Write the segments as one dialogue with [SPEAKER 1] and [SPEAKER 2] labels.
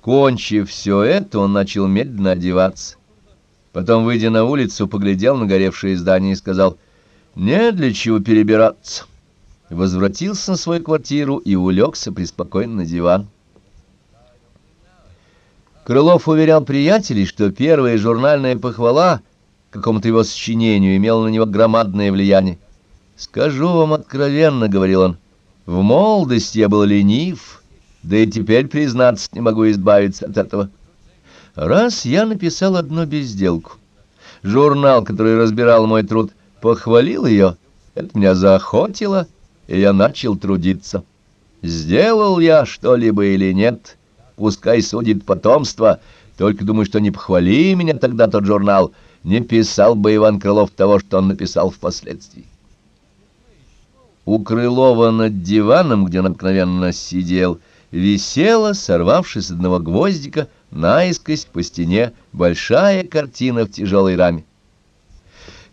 [SPEAKER 1] Кончив все это, он начал медленно одеваться. Потом, выйдя на улицу, поглядел на горевшее здание и сказал, «Не для чего перебираться». Возвратился на свою квартиру и улегся преспокойно на диван. Крылов уверял приятелей, что первая журнальная похвала какому-то его сочинению имела на него громадное влияние. «Скажу вам откровенно», — говорил он, — «в молодости я был ленив, да и теперь, признаться, не могу избавиться от этого». Раз я написал одну безделку. Журнал, который разбирал мой труд, похвалил ее. Это меня заохотило, и я начал трудиться. Сделал я что-либо или нет, пускай судит потомство, только думаю, что не похвали меня тогда тот журнал, не писал бы Иван Крылов того, что он написал впоследствии. У Крылова над диваном, где он обыкновенно сидел, висела, сорвавшись с одного гвоздика, наискось по стене большая картина в тяжелой раме.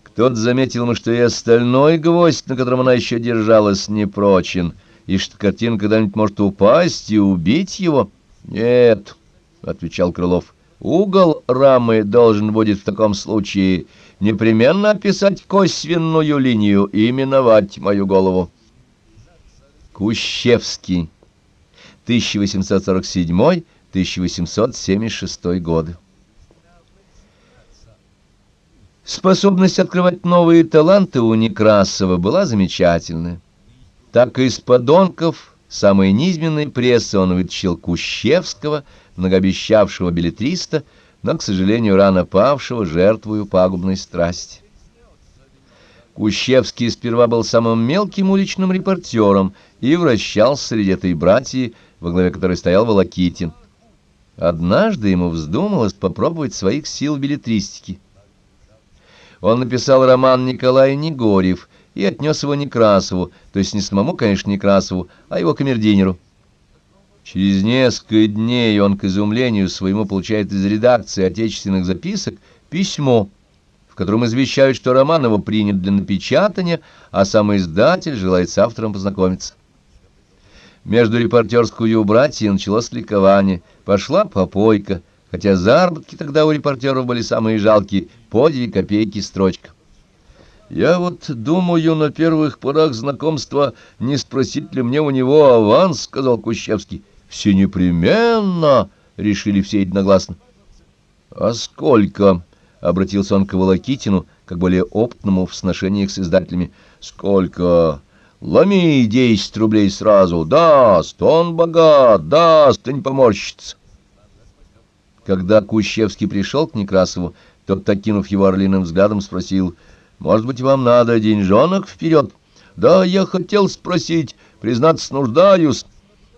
[SPEAKER 1] Кто-то заметил ему, что и остальной гвоздь, на котором она еще держалась, не прочен, и что картина когда-нибудь может упасть и убить его. «Нет», — отвечал Крылов, — «угол рамы должен будет в таком случае непременно описать косвенную линию и именовать мою голову». Кущевский, 1847 1876 годы. Способность открывать новые таланты у Некрасова была замечательная. Так из подонков самой низменной прессы он вытащил Кущевского, многообещавшего билетриста, но, к сожалению, рано павшего жертвою пагубной страсти. Кущевский сперва был самым мелким уличным репортером и вращался среди этой братьи, во главе которой стоял Волокитин. Однажды ему вздумалось попробовать своих сил в билетристике. Он написал роман «Николай Негорьев» и отнес его Некрасову, то есть не самому, конечно, Некрасову, а его камердинеру. Через несколько дней он, к изумлению своему, получает из редакции отечественных записок письмо, в котором извещают, что роман его принят для напечатания, а сам издатель желает с автором познакомиться. Между репортерскую братьей началось ликование. Пошла попойка, хотя заработки тогда у репортеров были самые жалкие, по две копейки строчка. «Я вот думаю на первых порах знакомства, не спросить ли мне у него аванс», — сказал Кущевский. «Все непременно», — решили все единогласно. «А сколько?» — обратился он к Волокитину, как более опытному в сношениях с издателями. «Сколько?» Ломи десять рублей сразу. Даст, он богат, даст, и не поморщится. Когда Кущевский пришел к Некрасову, тот, окинув его орлиным взглядом, спросил, «Может быть, вам надо деньжонок вперед?» «Да, я хотел спросить, признаться, нуждаюсь.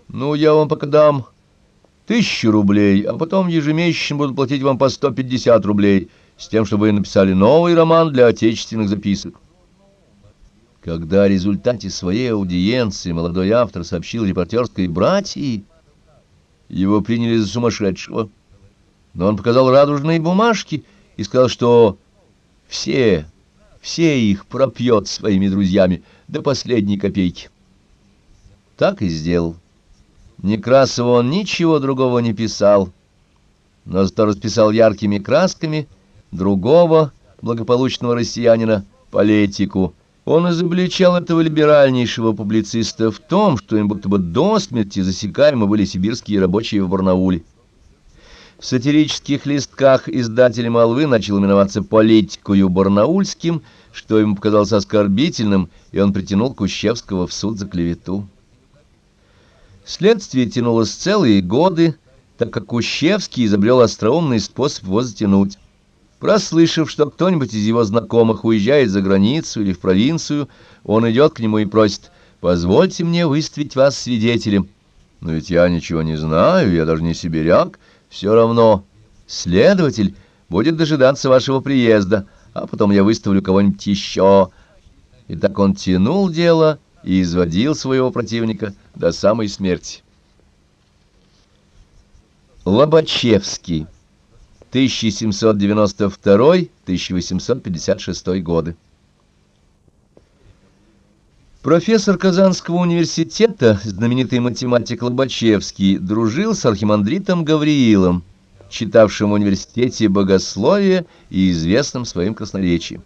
[SPEAKER 1] Ну, я вам пока дам тысячу рублей, а потом ежемесячно буду платить вам по сто пятьдесят рублей, с тем, чтобы вы написали новый роман для отечественных записок». Когда о результате своей аудиенции молодой автор сообщил репортерской братьи, его приняли за сумасшедшего. Но он показал радужные бумажки и сказал, что все, все их пропьет своими друзьями до последней копейки. Так и сделал. Некрасову он ничего другого не писал, но зато расписал яркими красками другого благополучного россиянина, политику, он изобличал этого либеральнейшего публициста в том, что им будто бы до смерти засекаемы были сибирские рабочие в Барнауле. В сатирических листках издатель «Молвы» начал именоваться «политикою барнаульским», что ему показалось оскорбительным, и он притянул Кущевского в суд за клевету. Следствие тянулось целые годы, так как Кущевский изобрел остроумный способ его затянуть. Прослышав, что кто-нибудь из его знакомых уезжает за границу или в провинцию, он идет к нему и просит «Позвольте мне выставить вас свидетелем». «Но ведь я ничего не знаю, я даже не сибиряк. Все равно следователь будет дожидаться вашего приезда, а потом я выставлю кого-нибудь еще». И так он тянул дело и изводил своего противника до самой смерти. Лобачевский 1792-1856 годы. Профессор Казанского университета, знаменитый математик Лобачевский, дружил с архимандритом Гавриилом, читавшим в университете богословие и известным своим красноречием.